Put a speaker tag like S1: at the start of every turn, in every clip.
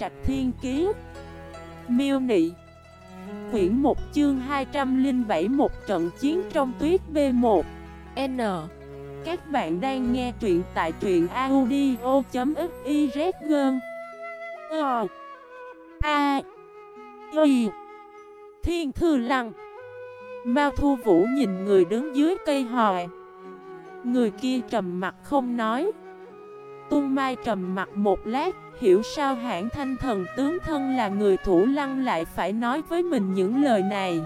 S1: Trạch Thiên Kiế Miêu Nị. Quyển 1 chương 207 Một trận chiến trong tuyết B1 N. Các bạn đang nghe truyện tại truyện audio.xyz Gơn Ờ. A. Y. Thiên Thư Lăng. Mao Thu Vũ nhìn người đứng dưới cây hòi. Người kia trầm mặt không nói. Tu Mai trầm mặt một lát, Hiểu sao hãng thanh thần tướng thân là người thủ lăng lại phải nói với mình những lời này.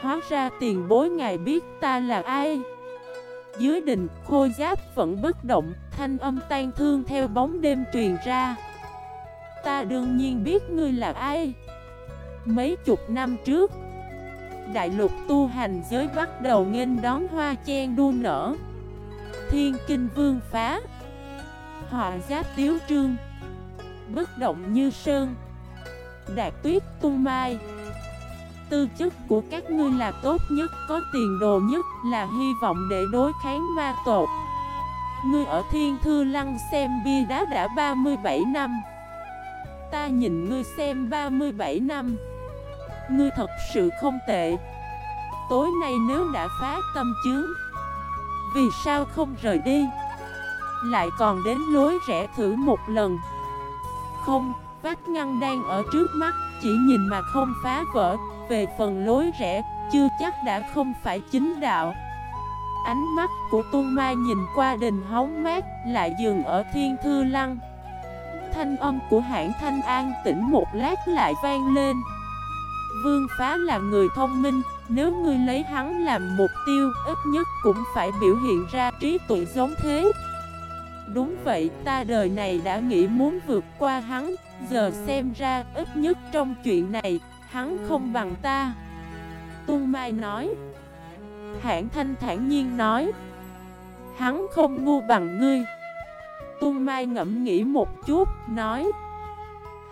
S1: Hóa ra tiền bối ngài biết ta là ai. Dưới đình khôi giáp vẫn bất động, Thanh âm tan thương theo bóng đêm truyền ra. Ta đương nhiên biết ngươi là ai. Mấy chục năm trước, Đại lục tu hành giới bắt đầu nghênh đón hoa chen đua nở. Thiên kinh vương phá. Họa giáp tiếu trương, Bất động như sơn. Đạt tuyết tung mai, Tư chất của các ngươi là tốt nhất, Có tiền đồ nhất Là hy vọng để đối kháng ma tột Ngươi ở thiên thư lăng xem bia đá đã 37 năm. Ta nhìn ngươi xem 37 năm. Ngươi thật sự không tệ. Tối nay nếu đã phá tâm chướng, Vì sao không rời đi? Lại còn đến lối rẽ thử một lần. Không, vách ngăn đang ở trước mắt Chỉ nhìn mà không phá vỡ. Về phần lối rẽ, chưa chắc đã không phải chính đạo. Ánh mắt của Tôn Mai nhìn qua đình hóng mát Lại dừng ở thiên thư lăng. Thanh âm của hãng Thanh An tỉnh một lát lại vang lên. Vương Phá là người thông minh Nếu ngươi lấy hắn làm mục tiêu Ít nhất cũng phải biểu hiện ra trí tuệ giống thế. Đúng vậy ta đời này đã nghĩ muốn vượt qua hắn Giờ xem ra ít nhất trong chuyện này Hắn không bằng ta. Tung Mai nói. Hãng Thanh thản nhiên nói. Hắn không ngu bằng ngươi. Tung Mai ngẫm nghĩ một chút Nói.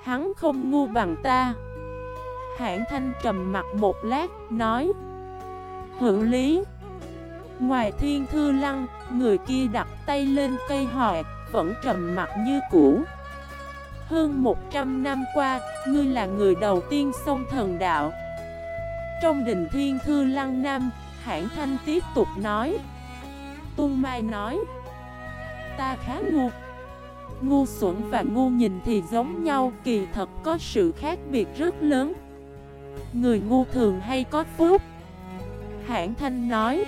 S1: Hắn không ngu bằng ta. Hãng thanh trầm mặt một lát, nói. Hữu lý. Ngoài thiên thư lăng, người kia đặt tay lên cây hòe, vẫn trầm mặt như cũ. Hơn 100 năm qua, ngươi là người đầu tiên xông thần đạo. Trong đình thiên thư lăng nam, hãng thanh tiếp tục nói. Tung Mai nói Ta khá ngu. Ngu xuẩn và ngu nhìn thì giống nhau Kỳ thật có sự khác biệt rất lớn. Người ngu thường hay có phúc. Hãng thanh nói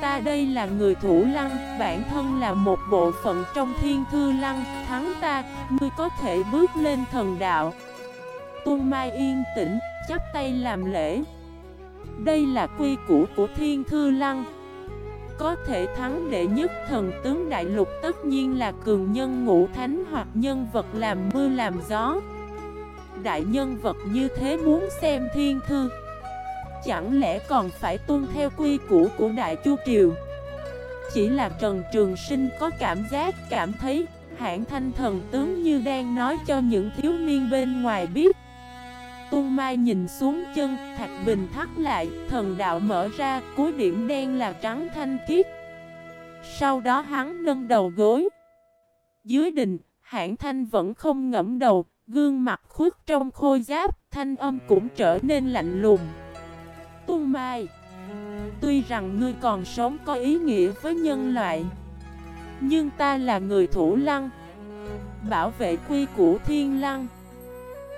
S1: Ta đây là người thủ lăng Bản thân là một bộ phận trong thiên thư lăng Thắng ta, ngươi có thể bước lên thần đạo. Tôn Mai yên tĩnh, chắp tay làm lễ. Đây là quy củ của thiên thư lăng. Có thể thắng đệ nhất thần tướng đại lục tất nhiên là cường nhân ngũ thánh hoặc nhân vật làm mưa làm gió. Đại nhân vật như thế muốn xem thiên thư. Chẳng lẽ còn phải tuân theo quy củ của Đại Chu Triều? Chỉ là Trần Trường Sinh có cảm giác cảm thấy Hãng thanh thần tướng như đang nói cho những thiếu niên bên ngoài biết. Tung Mai nhìn xuống chân, Thạch Bình thắt lại, thần đạo mở ra, cuối điểm đen là trắng thanh khiết Sau đó hắn nâng đầu gối. Dưới đình, hãng thanh vẫn không ngẫm đầu, Gương mặt khuất trong khôi giáp, thanh âm cũng trở nên lạnh lùng. Tu Mai. Tuy rằng ngươi còn sống có ý nghĩa với nhân loại, Nhưng ta là người thủ lăng, Bảo vệ quy củ thiên lăng,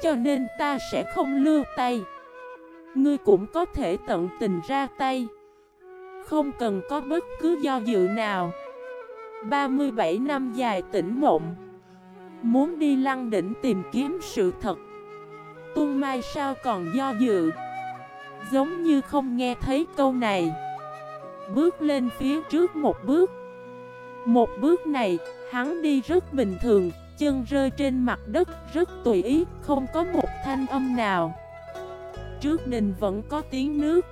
S1: Cho nên ta sẽ không lưu tay. Ngươi cũng có thể tận tình ra tay, Không cần có bất cứ do dự nào. 37 năm dài tỉnh mộng, Muốn đi lăng đỉnh tìm kiếm sự thật. Tung Mai sao còn do dự? Giống như không nghe thấy câu này. Bước lên phía trước một bước. Một bước này, hắn đi rất bình thường Chân rơi trên mặt đất rất tùy ý Không có một thanh âm nào. Trước đình vẫn có tiếng nước.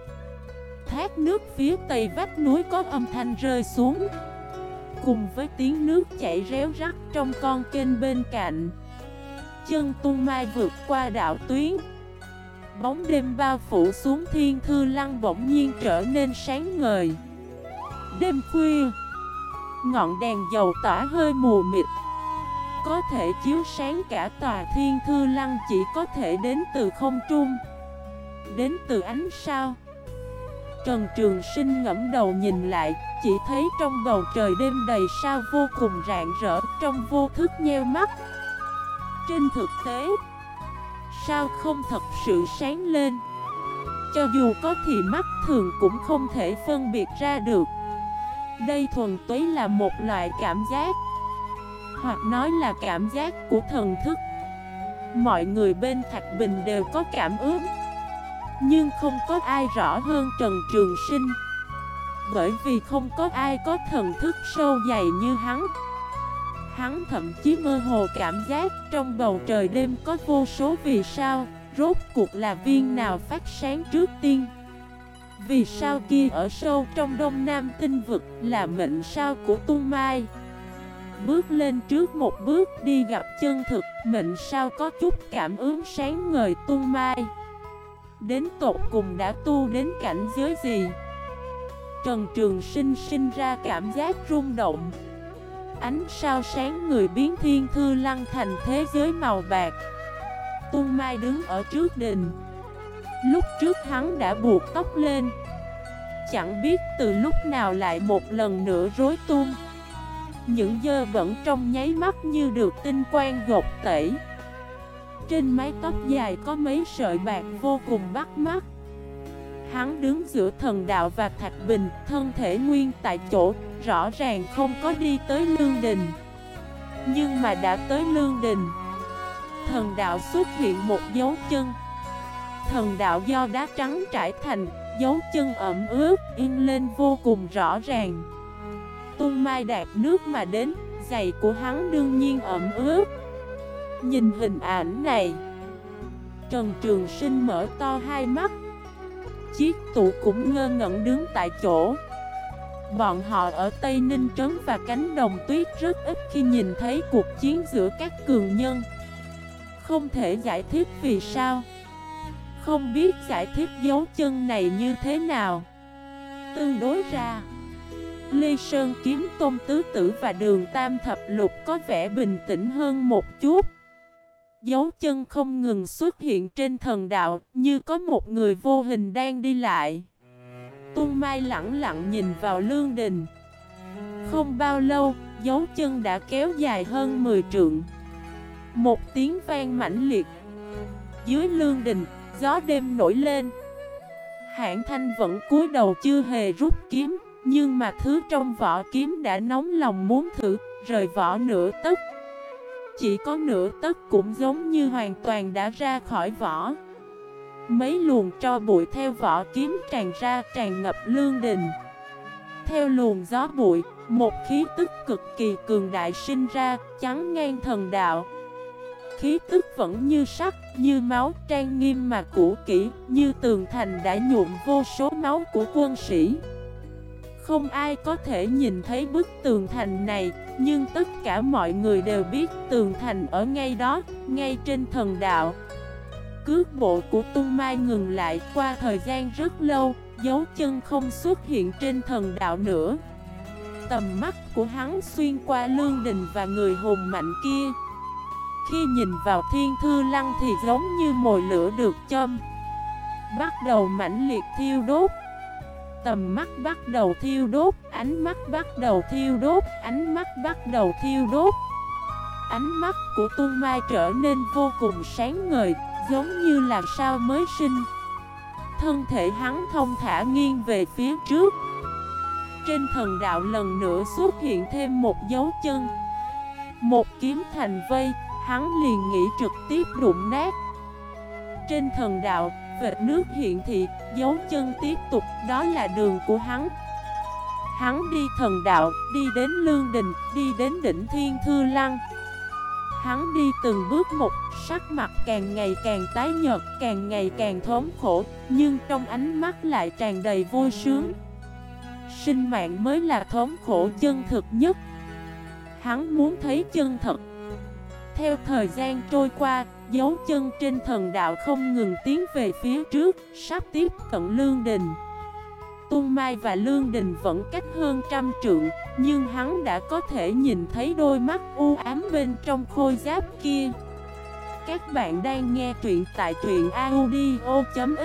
S1: Thác nước phía tây vách núi có âm thanh rơi xuống. Cùng với tiếng nước chảy réo rắt trong con kênh bên cạnh. Chân tung mai vượt qua đảo tuyến. Bóng đêm bao phủ xuống thiên thư lăng bỗng nhiên trở nên sáng ngời. Đêm khuya, Ngọn đèn dầu tỏa hơi mù mịt. Có thể chiếu sáng cả tòa thiên thư lăng chỉ có thể đến từ không trung. Đến từ ánh sao. Trần Trường Sinh ngẫm đầu nhìn lại, Chỉ thấy trong bầu trời đêm đầy sao vô cùng rạng rỡ, Trong vô thức nheo mắt. Trên thực tế Sao không thật sự sáng lên. Cho dù có thì mắt thường cũng không thể phân biệt ra được. Đây thuần túy là một loại cảm giác, Hoặc nói là cảm giác của thần thức. Mọi người bên Thạch Bình đều có cảm ứng, Nhưng không có ai rõ hơn Trần Trường Sinh, Bởi vì không có ai có thần thức sâu dày như hắn. Hắn thậm chí mơ hồ cảm giác trong bầu trời đêm có vô số vì sao Rốt cuộc là viên nào phát sáng trước tiên. Vì sao kia ở sâu trong đông nam tinh vực là mệnh sao của tung mai? Bước lên trước một bước đi gặp chân thực, Mệnh sao có chút cảm ứng sáng ngời tung mai. Đến tột cùng đã tu đến cảnh giới gì? Trần Trường Sinh sinh ra cảm giác rung động Ánh sao sáng người biến thiên thư lăng thành thế giới màu bạc. Tu Mai đứng ở trước đình. Lúc trước hắn đã buộc tóc lên. Chẳng biết từ lúc nào lại một lần nữa rối tung. Những dơ bẩn trong nháy mắt như được tinh quang gột tẩy. Trên mái tóc dài có mấy sợi bạc vô cùng bắt mắt. Hắn đứng giữa thần đạo và thạch bình, Thân thể nguyên tại chỗ, Rõ ràng không có đi tới lương đình. Nhưng mà đã tới lương đình, Thần đạo xuất hiện một dấu chân. Thần đạo do đá trắng trải thành, Dấu chân ẩm ướt, in lên vô cùng rõ ràng. Tung mai đạt nước mà đến, Giày của hắn đương nhiên ẩm ướt. Nhìn hình ảnh này, Trần Trường Sinh mở to hai mắt Chiếc tụ cũng ngơ ngẩn đứng tại chỗ. Bọn họ ở Tây Ninh Trấn và cánh đồng tuyết rất ít khi nhìn thấy cuộc chiến giữa các cường nhân. Không thể giải thích vì sao. Không biết giải thích dấu chân này như thế nào. Tương đối ra, Lê Sơn kiếm tôn tứ tử và đường tam thập lục có vẻ bình tĩnh hơn một chút. Dấu chân không ngừng xuất hiện trên thần đạo Như có một người vô hình đang đi lại. Tung Mai lặng lặng nhìn vào lương đình. Không bao lâu, dấu chân đã kéo dài hơn 10 trượng. Một tiếng vang mãnh liệt. Dưới lương đình, gió đêm nổi lên. Hạng thanh vẫn cúi đầu chưa hề rút kiếm Nhưng mà thứ trong vỏ kiếm đã nóng lòng muốn thử Rời vỏ nửa tấc. Chỉ có nửa tấc cũng giống như hoàn toàn đã ra khỏi vỏ. Mấy luồng cho bụi theo vỏ kiếm tràn ra tràn ngập lương đình. Theo luồng gió bụi, một khí tức cực kỳ cường đại sinh ra, chắn ngang thần đạo. Khí tức vẫn như sắt, như máu trang nghiêm mà cũ kỹ, như tường thành đã nhuộm vô số máu của quân sĩ. Không ai có thể nhìn thấy bức tường thành này, nhưng tất cả mọi người đều biết tường thành ở ngay đó, ngay trên thần đạo. Cước bộ của Tu mai ngừng lại qua thời gian rất lâu Dấu chân không xuất hiện trên thần đạo nữa. Tầm mắt của hắn xuyên qua lương đình và người hùng mạnh kia. Khi nhìn vào thiên thư lăng thì giống như mồi lửa được châm. Bắt đầu mãnh liệt thiêu đốt. Tầm mắt bắt đầu thiêu đốt Ánh mắt bắt đầu thiêu đốt Ánh mắt bắt đầu thiêu đốt. Ánh mắt của Tu mai trở nên vô cùng sáng ngời giống như là sao mới sinh. Thân thể hắn thông thả nghiêng về phía trước. Trên thần đạo lần nữa xuất hiện thêm một dấu chân. Một kiếm thành vây, hắn liền nghĩ trực tiếp đụng nát. Trên thần đạo, vệt nước hiện thị, dấu chân tiếp tục, đó là đường của hắn Hắn đi thần đạo, đi đến lương đình, đi đến đỉnh thiên thư lăng Hắn đi từng bước một, sắc mặt càng ngày càng tái nhợt, càng ngày càng thống khổ, nhưng trong ánh mắt lại tràn đầy vui sướng. Sinh mạng mới là thống khổ chân thực nhất. Hắn muốn thấy chân thật. Theo thời gian trôi qua, dấu chân trên thần đạo không ngừng tiến về phía trước, sắp tiếp cận lương đình. Tung Mai và Lương Đình vẫn cách hơn trăm trượng Nhưng hắn đã có thể nhìn thấy đôi mắt u ám bên trong khôi giáp kia Các bạn đang nghe truyện tại truyện audio.fif